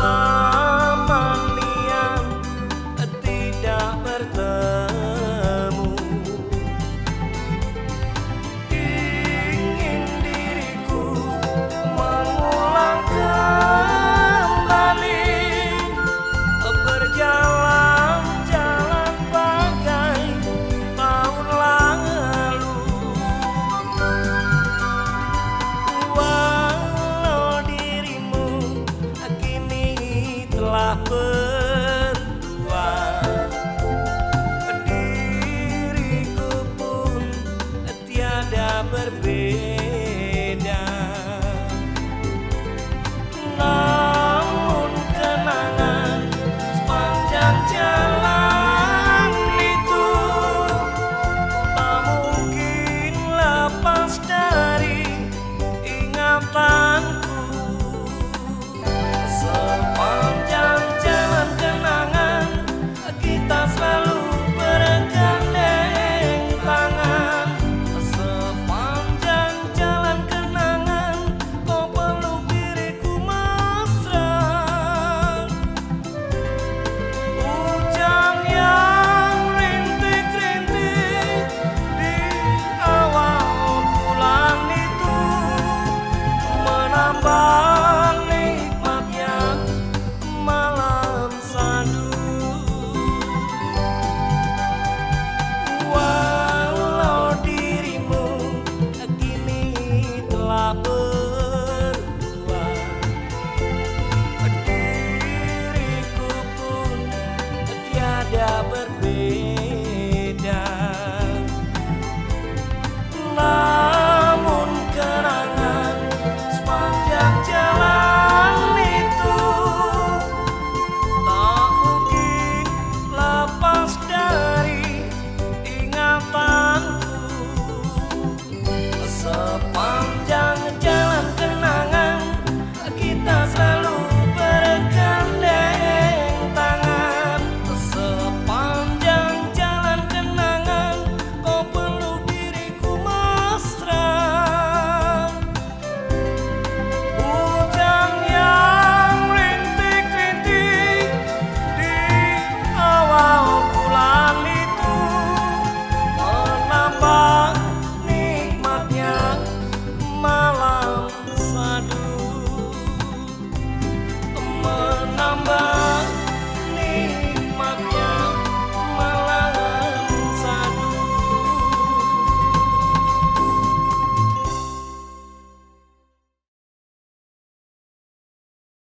Oh. Bem.